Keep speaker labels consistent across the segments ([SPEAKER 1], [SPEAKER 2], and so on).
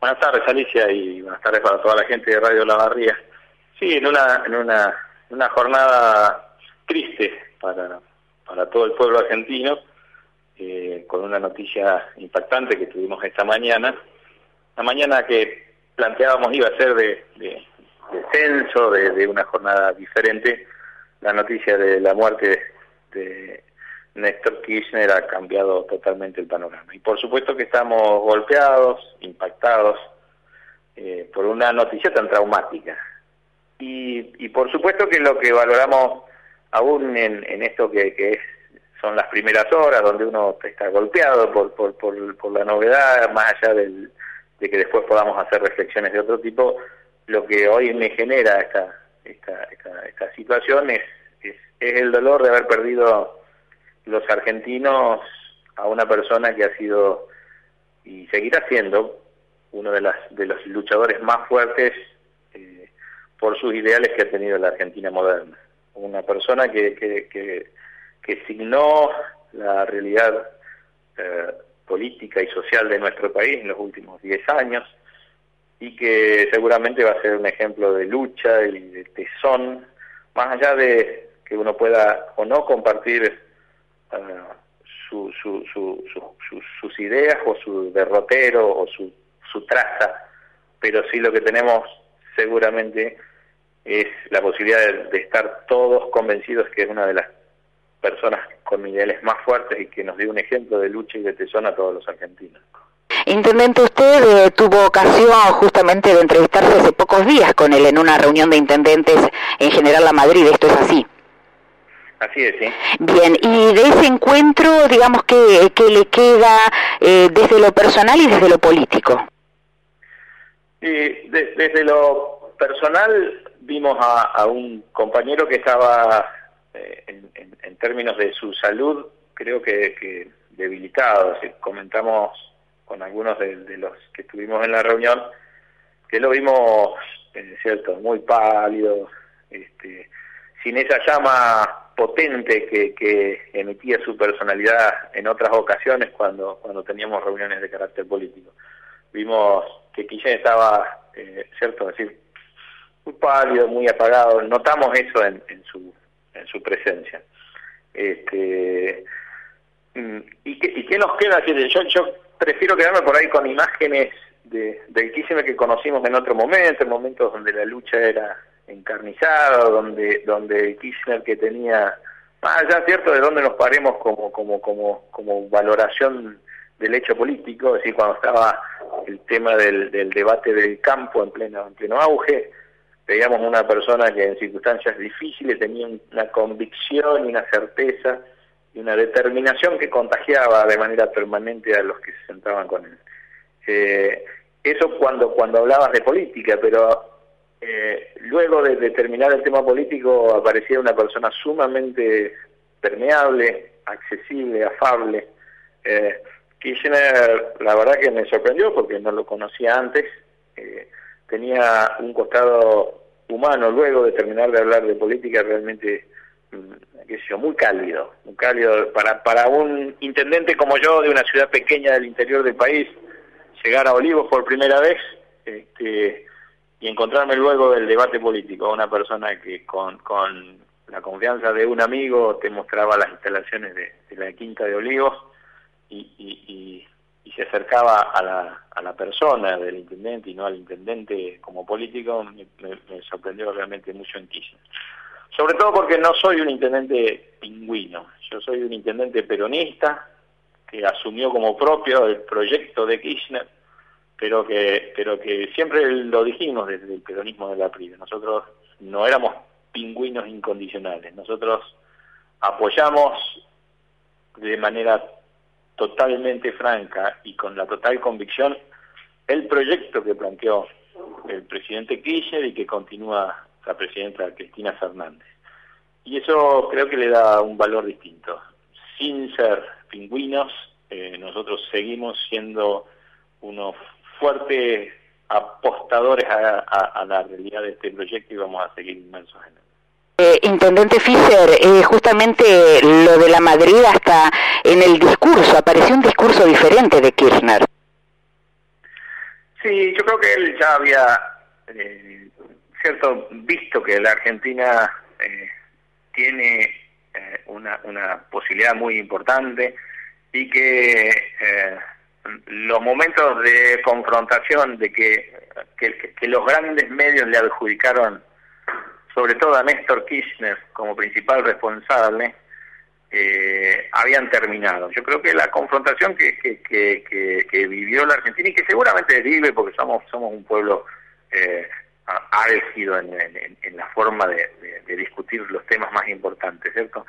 [SPEAKER 1] Buenas tardes, Alicia, y buenas tardes para toda la gente de Radio La Barría. Sí, en una, en una, una jornada triste para, para todo el pueblo argentino, eh, con una noticia impactante que tuvimos esta mañana. La mañana que planteábamos iba a ser de, de, censo, de, de, una jornada diferente. La noticia de la muerte de Néstor Kirchner ha cambiado totalmente el panorama. Y por supuesto que estamos golpeados, impactados eh, por una noticia tan traumática. Y, y, por supuesto que lo que valoramos aún en, en esto que, es, son las primeras horas, donde uno está golpeado por, por la novedad, más allá del, de que después podamos hacer reflexiones de otro tipo, lo que hoy me genera esta, esta, esta, esta situación es, es, es el dolor de haber perdido los argentinos a una persona que ha sido y seguirá siendo uno de, las, de los luchadores más fuertes eh, por sus ideales que ha tenido la Argentina moderna. Una persona que, que, que, que signó la realidad eh, política y social de nuestro país en los últimos 10 años y que seguramente va a ser un ejemplo de lucha y de tesón, más allá de que uno pueda o no compartir su, su, su, sus ideas o su derrotero o su, su traza, pero sí lo que tenemos seguramente es la posibilidad de, estar todos convencidos que es una de las personas con ideales más fuertes y que nos dio un ejemplo de lucha y de tesón a todos los argentinos.
[SPEAKER 2] Intendente, usted eh, tuvo ocasión justamente de entrevistarse hace pocos días con él en una reunión de intendentes en General La Madrid, ¿esto es así?
[SPEAKER 1] Así es, sí.
[SPEAKER 2] Bien, y de ese encuentro, digamos, que, que le queda eh, desde lo personal y desde lo político?
[SPEAKER 1] Y desde lo personal vimos a, un compañero que estaba, eh, en, términos de su salud, creo que, debilitado. comentamos con algunos de, los que estuvimos en la reunión, que lo vimos, eh, cierto, muy pálido, este, sin esa llama potente que, que, emitía su personalidad en otras ocasiones cuando, cuando teníamos reuniones de carácter político. Vimos que Quillén estaba, eh, cierto, decir, muy pálido, muy apagado, notamos eso en, su, en su presencia. Este, mm, ¿y, qué, ¿Y qué nos queda? Yo, yo prefiero quedarme por ahí con imágenes de, del Kirchner que conocimos en otro momento, en momentos donde la lucha era encarnizado, donde, donde Kirchner que tenía, más allá cierto de dónde nos paremos como, como, como, como valoración del hecho político, es decir, cuando estaba el tema del, del debate del campo en pleno, en pleno auge, veíamos una persona que en circunstancias difíciles tenía una convicción y una certeza y una determinación que contagiaba de manera permanente a los que se sentaban con él. Eh, eso cuando, cuando hablabas de política, pero eh, luego de, terminar el tema político aparecía una persona sumamente permeable, accesible, afable. Eh, Kirchner, la verdad que me sorprendió porque no lo conocía antes. Eh, tenía un costado humano luego de terminar de hablar de política realmente mm, qué sé muy cálido, muy cálido para para un intendente como yo de una ciudad pequeña del interior del país llegar a Olivos por primera vez este, y encontrarme luego del debate político, una persona que con, con la confianza de un amigo te mostraba las instalaciones de, la Quinta de Olivos y, y, se acercaba a la, a la persona del intendente y no al intendente como político, me, sorprendió realmente mucho en Kirchner. Sobre todo porque no soy un intendente pingüino, yo soy un intendente peronista que asumió como propio el proyecto de Kirchner pero que pero que siempre lo dijimos desde el peronismo de la PRI, nosotros no éramos pingüinos incondicionales, nosotros apoyamos de manera totalmente franca y con la total convicción el proyecto que planteó el presidente Kirchner y que continúa la presidenta Cristina Fernández. Y eso creo que le da un valor distinto. Sin ser pingüinos, eh, nosotros seguimos siendo unos fuertes apostadores a, la realidad de este proyecto y vamos a seguir inmersos en él.
[SPEAKER 2] Eh, Intendente Fischer, eh, justamente lo de la Madrid hasta en el discurso, apareció un discurso diferente de Kirchner.
[SPEAKER 1] Sí, yo creo que él ya había, eh, cierto, visto que la Argentina eh, tiene eh, una, una posibilidad muy importante y que los momentos de confrontación, de que, los grandes medios le adjudicaron, sobre todo a Néstor Kirchner como principal responsable, eh, habían terminado. Yo creo que la confrontación que, vivió la Argentina y que seguramente vive, porque somos, somos un pueblo eh, álgido en, la forma de, discutir los temas más importantes, ¿cierto?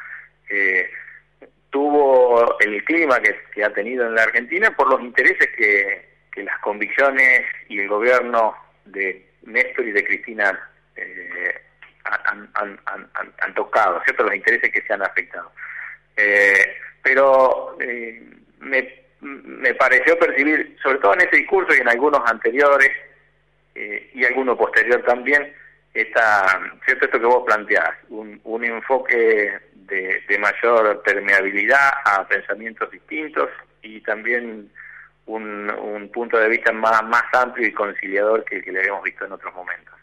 [SPEAKER 1] Que, ha tenido en la Argentina por los intereses que, las convicciones y el gobierno de Néstor y de Cristina eh, han, tocado, ¿cierto? Los intereses que se han afectado. Eh, pero eh, me, me pareció percibir, sobre todo en ese discurso y en algunos anteriores, y alguno posterior también, esta, ¿cierto? esto que vos planteás, un, un enfoque de, mayor permeabilidad a pensamientos distintos y también un, un punto de vista más, más amplio y conciliador que le habíamos visto en otros momentos.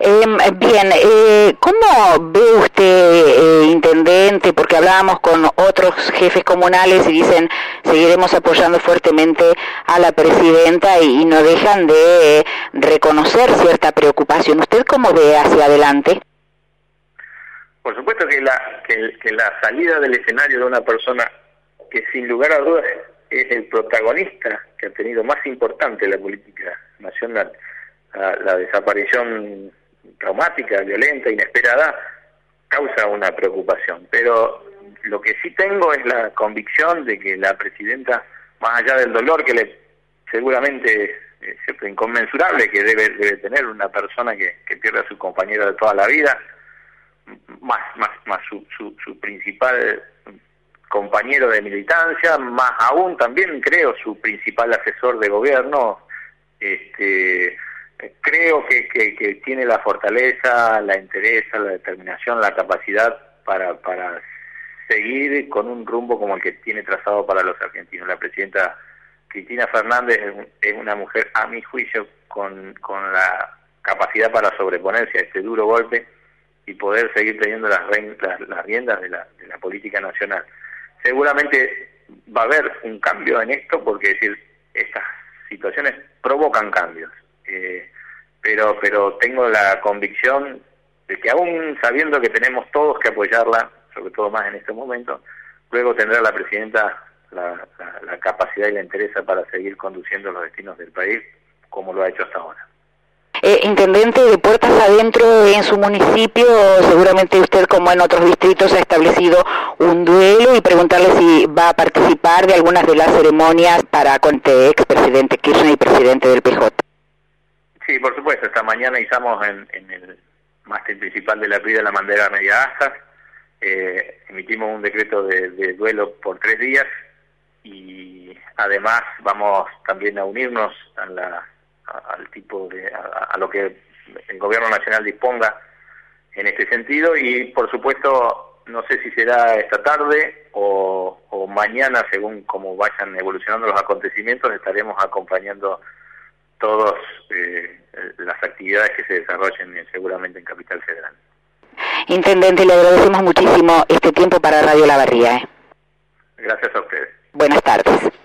[SPEAKER 2] Em, bien, eh, ¿cómo ve usted, eh, intendente? Porque hablábamos con otros jefes comunales y dicen seguiremos apoyando fuertemente a la presidenta y, no dejan de reconocer cierta preocupación. ¿Usted cómo ve hacia adelante?
[SPEAKER 1] Por supuesto que la, que, la salida del escenario de una persona que sin lugar a dudas es el protagonista que ha tenido más importante la política nacional, la, desaparición traumática, violenta, inesperada, causa una preocupación. Pero lo que sí tengo es la convicción de que la presidenta, más allá del dolor que le seguramente es inconmensurable que debe, debe tener una persona que, que pierde a su compañero de toda la vida, más, más, más su, su, principal compañero de militancia, más aún también creo su principal asesor de gobierno, este, creo que, que, tiene la fortaleza, la interés, la determinación, la capacidad para, para seguir con un rumbo como el que tiene trazado para los argentinos. La presidenta Cristina Fernández es una mujer, a mi juicio, con, con la capacidad para sobreponerse a este duro golpe y poder seguir teniendo las, las, riendas de la, de la política nacional. Seguramente va a haber un cambio en esto porque decir estas situaciones provocan cambios eh, pero pero tengo la convicción de que aún sabiendo que tenemos todos que apoyarla sobre todo más en este momento luego tendrá la presidenta la, la capacidad y la interés para seguir conduciendo los destinos del país como lo ha hecho hasta ahora
[SPEAKER 2] eh, intendente de puertas adentro en su municipio, seguramente usted como en otros distritos ha establecido un duelo y preguntarle si va a participar de algunas de las ceremonias para con este expresidente Kirchner y presidente del PJ.
[SPEAKER 1] Sí, por supuesto, esta mañana izamos en, el máster principal de la de la bandera media asta, eh, emitimos un decreto de, de duelo por tres días y además vamos también a unirnos a la al tipo de a, lo que el gobierno nacional disponga en este sentido y por supuesto no sé si será esta tarde o, mañana según cómo vayan evolucionando los acontecimientos estaremos acompañando todas eh, las actividades que se desarrollen eh, seguramente en Capital Federal.
[SPEAKER 2] Intendente, le agradecemos muchísimo este tiempo para Radio La Barría. ¿eh?
[SPEAKER 1] Gracias a ustedes.
[SPEAKER 2] Buenas tardes.